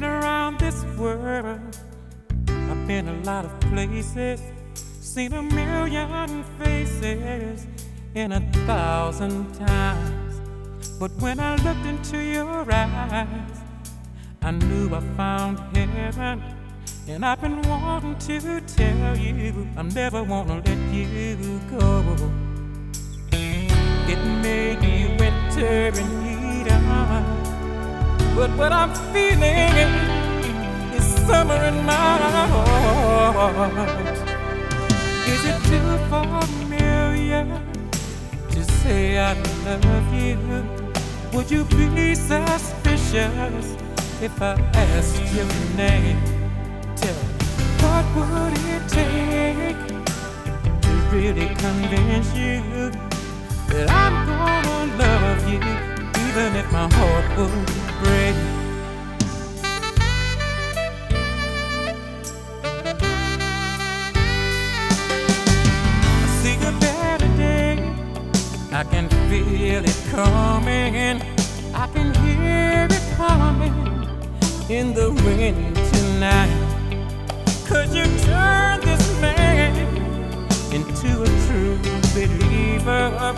been around this world. I've been a lot of places, seen a million faces, in a thousand times. But when I looked into your eyes, I knew I found heaven. And I've been wanting to tell you, I never wanna let you go. It may be winter in but what I'm feeling is summer in my heart. Is it too familiar to say I love you? Would you be suspicious if I asked your name? Tell me, what would it take to really convince you that I'm gonna love you, even if my heart would break? I see a better day. I can feel it coming. I can hear it coming in the wind tonight. Could you turn this man into a true believer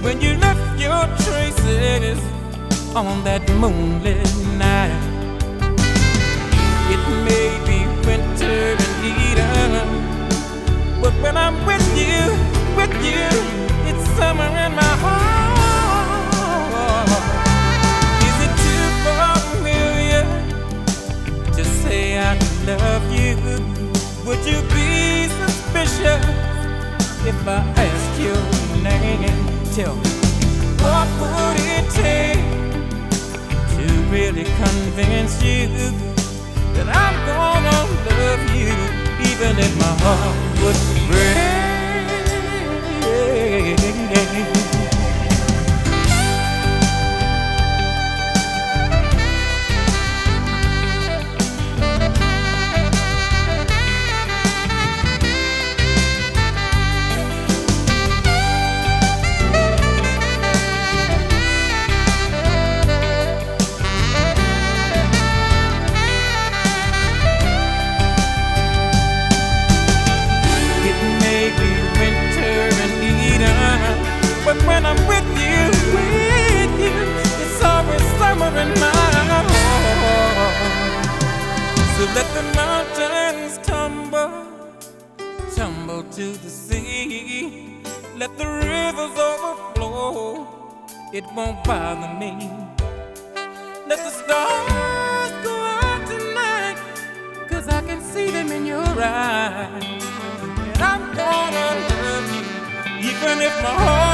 when you left your traces on that moonlit night? It may be winter in Eden, but when I'm with you, with you, it's summer in my heart. Is it too familiar to say I love you? Would you be suspicious if I asked your name? Tell me, what would it take to really convince you that I'm gonna love you, even if my heart would break? When I'm with you, it's always summer in my heart. So let the mountains tumble, tumble to the sea. Let the rivers overflow, it won't bother me. Let the stars go out tonight, cause I can see them in your eyes. And I'm gonna love you, even if my heart